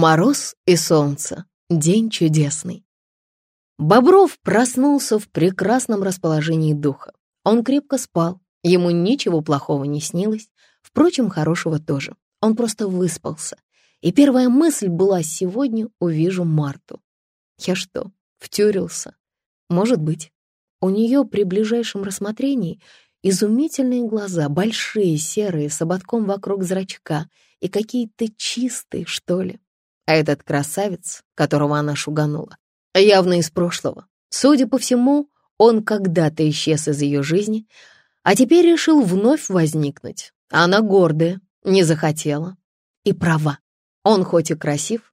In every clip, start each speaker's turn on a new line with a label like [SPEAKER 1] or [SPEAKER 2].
[SPEAKER 1] Мороз и солнце. День чудесный. Бобров проснулся в прекрасном расположении духа. Он крепко спал, ему ничего плохого не снилось, впрочем, хорошего тоже. Он просто выспался. И первая мысль была «сегодня увижу Марту». Я что, втюрился? Может быть. У нее при ближайшем рассмотрении изумительные глаза, большие, серые, с ободком вокруг зрачка и какие-то чистые, что ли. А этот красавец, которого она шуганула, явно из прошлого. Судя по всему, он когда-то исчез из ее жизни, а теперь решил вновь возникнуть. Она гордая, не захотела. И права. Он хоть и красив,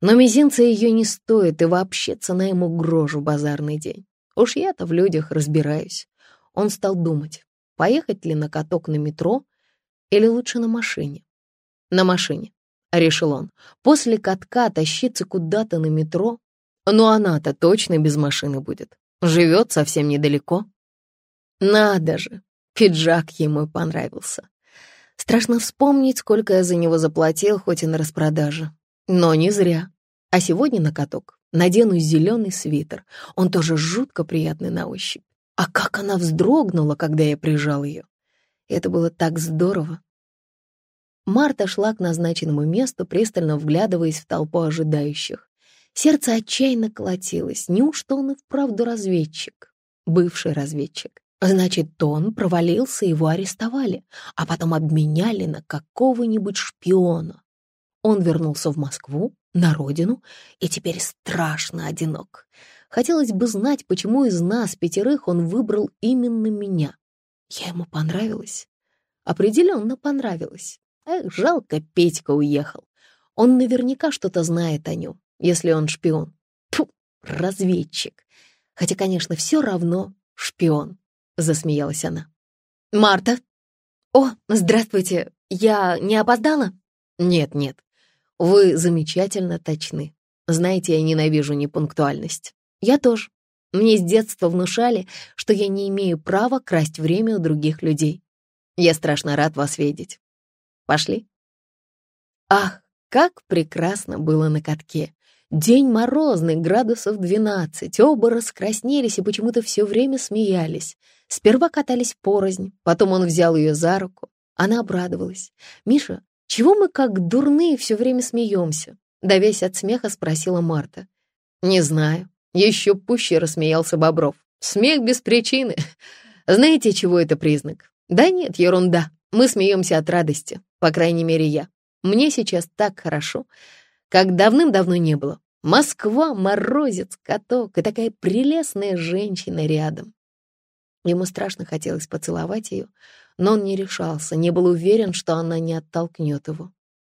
[SPEAKER 1] но мизинца ее не стоит, и вообще цена ему грош в базарный день. Уж я-то в людях разбираюсь. Он стал думать, поехать ли на каток на метро или лучше на машине. На машине. — решил он. «После катка тащиться куда-то на метро? Но она-то точно без машины будет. Живет совсем недалеко». «Надо же!» — пиджак ему понравился. Страшно вспомнить, сколько я за него заплатил, хоть и на распродаже. Но не зря. А сегодня на каток надену зеленый свитер. Он тоже жутко приятный на ощупь. А как она вздрогнула, когда я прижал ее. Это было так здорово. Марта шла к назначенному месту, пристально вглядываясь в толпу ожидающих. Сердце отчаянно колотилось. Неужто он и вправду разведчик? Бывший разведчик. Значит, он провалился, его арестовали, а потом обменяли на какого-нибудь шпиона. Он вернулся в Москву, на родину, и теперь страшно одинок. Хотелось бы знать, почему из нас пятерых он выбрал именно меня. Я ему понравилась. Определенно понравилась. Эх, жалко, Петька уехал. Он наверняка что-то знает о нем, если он шпион. Фу, разведчик. Хотя, конечно, все равно шпион, — засмеялась она. «Марта!» «О, здравствуйте! Я не опоздала?» «Нет, нет. Вы замечательно точны. Знаете, я ненавижу непунктуальность. Я тоже. Мне с детства внушали, что я не имею права красть время у других людей. Я страшно рад вас видеть. Пошли. Ах, как прекрасно было на катке. День морозный, градусов 12. Оба раскраснелись и почему-то все время смеялись. Сперва катались порознь, потом он взял ее за руку. Она обрадовалась. «Миша, чего мы как дурные все время смеемся?» Давясь от смеха, спросила Марта. «Не знаю». Еще пуще рассмеялся Бобров. «Смех без причины. Знаете, чего это признак?» «Да нет, ерунда. Мы смеемся от радости, по крайней мере, я. Мне сейчас так хорошо, как давным-давно не было. Москва, морозец, каток и такая прелестная женщина рядом. Ему страшно хотелось поцеловать ее, но он не решался, не был уверен, что она не оттолкнет его.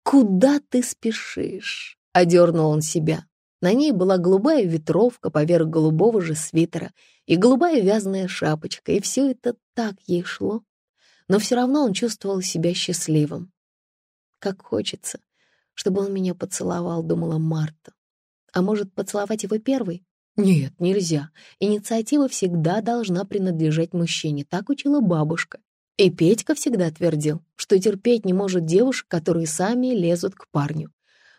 [SPEAKER 1] «Куда ты спешишь?» — одернул он себя. На ней была голубая ветровка поверх голубого же свитера и голубая вязаная шапочка, и все это так ей шло но все равно он чувствовал себя счастливым. «Как хочется, чтобы он меня поцеловал», — думала Марта. «А может, поцеловать его первой?» «Нет, нельзя. Инициатива всегда должна принадлежать мужчине», — так учила бабушка. И Петька всегда твердил, что терпеть не может девушек, которые сами лезут к парню.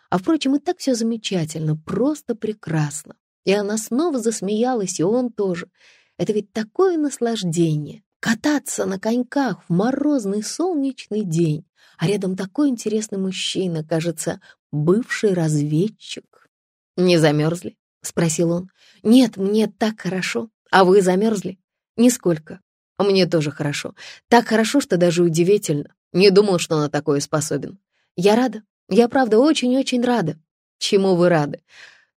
[SPEAKER 1] А, впрочем, и так все замечательно, просто прекрасно. И она снова засмеялась, и он тоже. Это ведь такое наслаждение Кататься на коньках в морозный солнечный день, а рядом такой интересный мужчина, кажется, бывший разведчик. «Не замерзли?» — спросил он. «Нет, мне так хорошо. А вы замерзли?» «Нисколько. Мне тоже хорошо. Так хорошо, что даже удивительно. Не думал, что на такое способен. Я рада. Я, правда, очень-очень рада. Чему вы рады?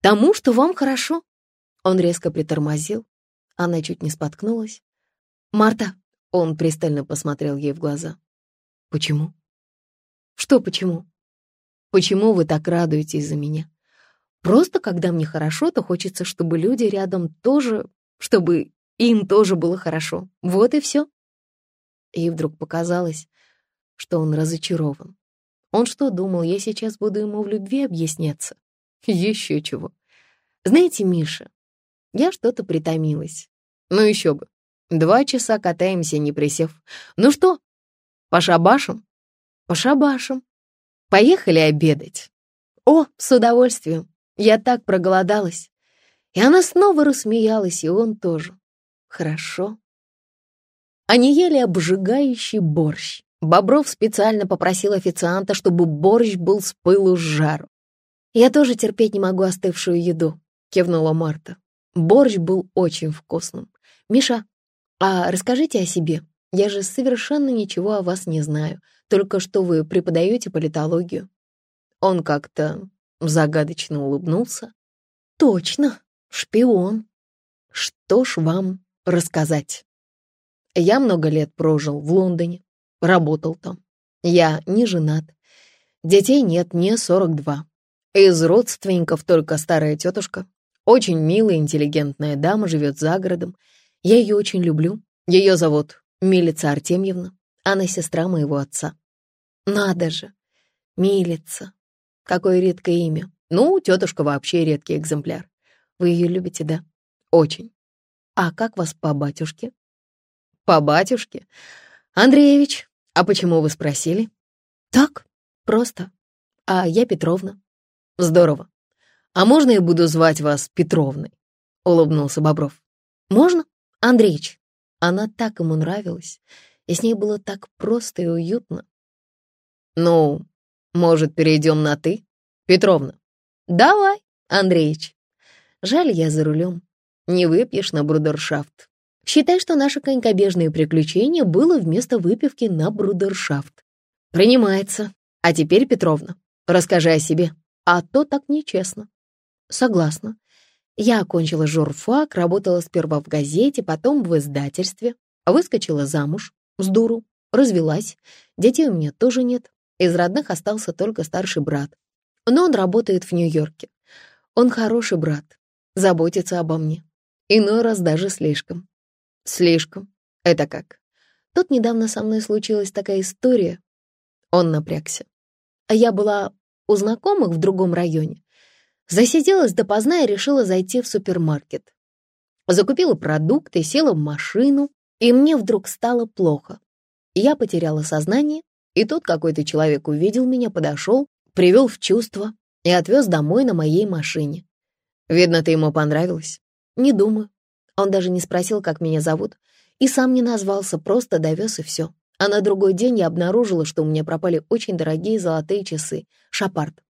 [SPEAKER 1] Тому, что вам хорошо?» Он резко притормозил. Она чуть не споткнулась. «Марта!» — он пристально посмотрел ей в глаза. «Почему?» «Что почему?» «Почему вы так радуетесь за меня? Просто, когда мне хорошо, то хочется, чтобы люди рядом тоже, чтобы им тоже было хорошо. Вот и все». И вдруг показалось, что он разочарован. Он что, думал, я сейчас буду ему в любви объясняться? Еще чего. Знаете, Миша, я что-то притомилась. Ну еще бы. Два часа катаемся, не присев. Ну что, пошабашим? Пошабашим. Поехали обедать. «О, с удовольствием! Я так проголодалась!» И она снова рассмеялась, и он тоже. «Хорошо». Они ели обжигающий борщ. Бобров специально попросил официанта, чтобы борщ был с пылу с жару. «Я тоже терпеть не могу остывшую еду», — кивнула Марта. Борщ был очень вкусным. «Миша, а расскажите о себе. Я же совершенно ничего о вас не знаю, только что вы преподаете политологию». Он как-то загадочно улыбнулся. «Точно, шпион. Что ж вам рассказать?» Я много лет прожил в Лондоне, работал там. Я не женат. Детей нет, мне 42. Из родственников только старая тетушка. Очень милая, интеллигентная дама, живет за городом. Я ее очень люблю. Ее зовут Милица Артемьевна. Она сестра моего отца. Надо же, Милица. Какое редкое имя. Ну, тетушка вообще редкий экземпляр. Вы ее любите, да? Очень. А как вас по батюшке? По батюшке? Андреевич, а почему вы спросили? Так, просто. А я Петровна. Здорово. А можно я буду звать вас Петровной? Улыбнулся Бобров. Можно, Андреич? Она так ему нравилась, и с ней было так просто и уютно. Ну, может, перейдем на «ты», Петровна? Давай, Андреич. Жаль, я за рулем. Не выпьешь на брудершафт. Считай, что наше конькобежное приключение было вместо выпивки на брудершафт. Принимается. А теперь, Петровна, расскажи о себе. А то так нечестно. Согласна. Я окончила журфак, работала сперва в газете, потом в издательстве, выскочила замуж, с дуру, развелась. Детей у меня тоже нет. Из родных остался только старший брат. Но он работает в Нью-Йорке. Он хороший брат, заботится обо мне. Иной раз даже слишком. Слишком. Это как? Тут недавно со мной случилась такая история. Он напрягся. А я была у знакомых в другом районе. Засиделась допоздна и решила зайти в супермаркет. Закупила продукты, села в машину, и мне вдруг стало плохо. Я потеряла сознание, и тут какой-то человек увидел меня, подошел, привел в чувство и отвез домой на моей машине. Видно, ты ему понравилась? Не думаю. Он даже не спросил, как меня зовут, и сам не назвался, просто довез и все. А на другой день я обнаружила, что у меня пропали очень дорогие золотые часы. Шапарт.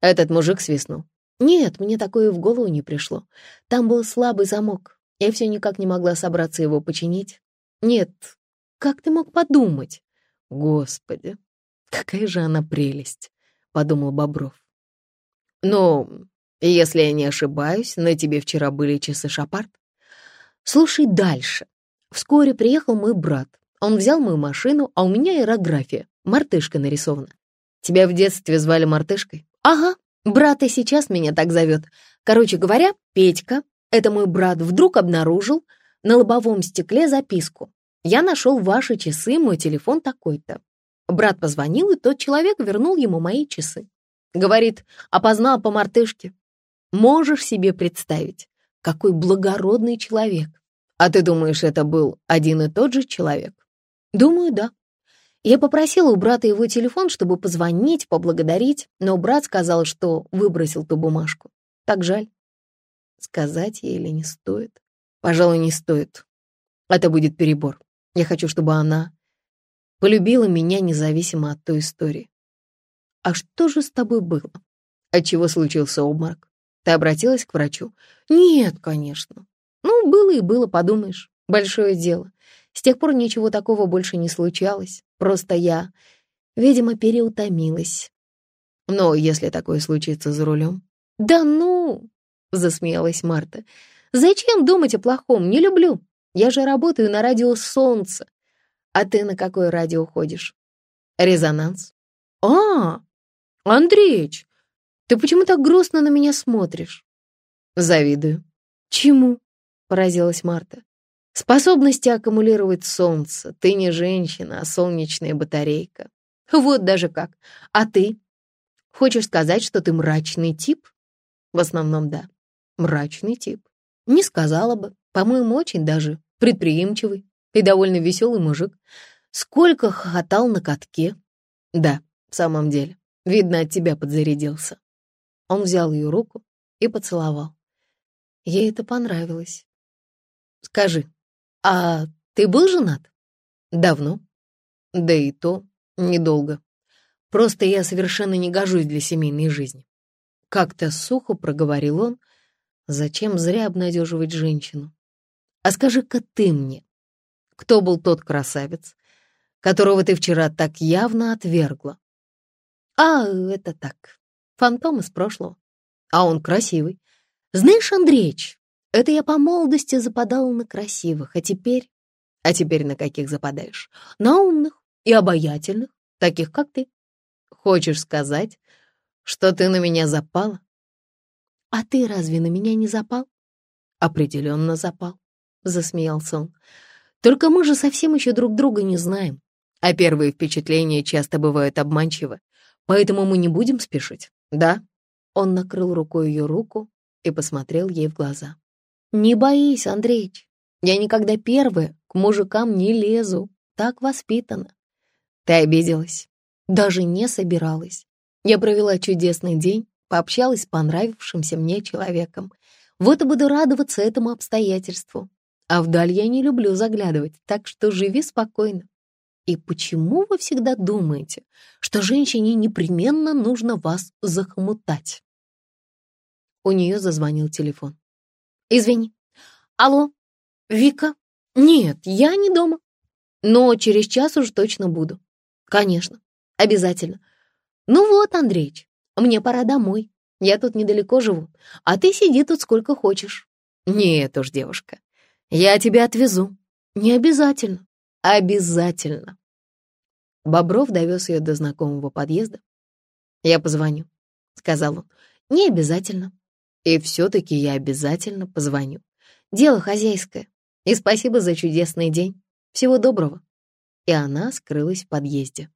[SPEAKER 1] Этот мужик свистнул. Нет, мне такое в голову не пришло. Там был слабый замок. Я все никак не могла собраться его починить. Нет, как ты мог подумать? Господи, какая же она прелесть, — подумал Бобров. Ну, если я не ошибаюсь, на тебе вчера были часы Шапарт? Слушай дальше. Вскоре приехал мой брат. Он взял мою машину, а у меня аэрография. Мартышка нарисована. Тебя в детстве звали Мартышкой? Ага, брат и сейчас меня так зовет. Короче говоря, Петька, это мой брат, вдруг обнаружил на лобовом стекле записку. Я нашел ваши часы, мой телефон такой-то. Брат позвонил, и тот человек вернул ему мои часы. Говорит, опознал по мартышке. Можешь себе представить, какой благородный человек. А ты думаешь, это был один и тот же человек? Думаю, да. Я попросила у брата его телефон, чтобы позвонить, поблагодарить, но брат сказал, что выбросил ту бумажку. Так жаль. Сказать ей или не стоит? Пожалуй, не стоит. Это будет перебор. Я хочу, чтобы она полюбила меня независимо от той истории. А что же с тобой было? Отчего случился обморок? Ты обратилась к врачу? Нет, конечно. Ну, было и было, подумаешь. Большое дело. С тех пор ничего такого больше не случалось. Просто я, видимо, переутомилась. Но если такое случится за рулем... Да ну, засмеялась Марта. Зачем думать о плохом? Не люблю. Я же работаю на радио «Солнце». А ты на какое радио ходишь? Резонанс. А, Андреич, ты почему так грустно на меня смотришь? Завидую. Чему? Поразилась Марта. Способности аккумулировать солнце. Ты не женщина, а солнечная батарейка. Вот даже как. А ты? Хочешь сказать, что ты мрачный тип? В основном, да. Мрачный тип. Не сказала бы. По-моему, очень даже предприимчивый и довольно веселый мужик. Сколько хохотал на катке. Да, в самом деле. Видно, от тебя подзарядился. Он взял ее руку и поцеловал. Ей это понравилось. «Скажи, а ты был женат?» «Давно?» «Да и то недолго. Просто я совершенно не гожусь для семейной жизни». Как-то сухо проговорил он. «Зачем зря обнадеживать женщину? А скажи-ка ты мне, кто был тот красавец, которого ты вчера так явно отвергла?» «А, это так, фантом из прошлого. А он красивый. Знаешь, Андреич, это я по молодости западала на красивых, а теперь... А теперь на каких западаешь? На умных и обаятельных, таких, как ты. Хочешь сказать, что ты на меня запала? А ты разве на меня не запал? Определенно запал, засмеялся он. Только мы же совсем еще друг друга не знаем, а первые впечатления часто бывают обманчивы, поэтому мы не будем спешить, да? Он накрыл рукой ее руку и посмотрел ей в глаза. «Не боись, Андреич, я никогда первая к мужикам не лезу, так воспитана». «Ты обиделась?» «Даже не собиралась. Я провела чудесный день, пообщалась с понравившимся мне человеком. Вот и буду радоваться этому обстоятельству. А вдаль я не люблю заглядывать, так что живи спокойно. И почему вы всегда думаете, что женщине непременно нужно вас захомутать? У нее зазвонил телефон. «Извини. Алло, Вика? Нет, я не дома. Но через час уж точно буду. Конечно, обязательно. Ну вот, Андреич, мне пора домой. Я тут недалеко живу, а ты сиди тут сколько хочешь». «Нет уж, девушка, я тебя отвезу. Не обязательно. Обязательно». Бобров довез ее до знакомого подъезда. «Я позвоню», — сказал он. «Не обязательно. И все-таки я обязательно позвоню. Дело хозяйское. И спасибо за чудесный день. Всего доброго. И она скрылась в подъезде.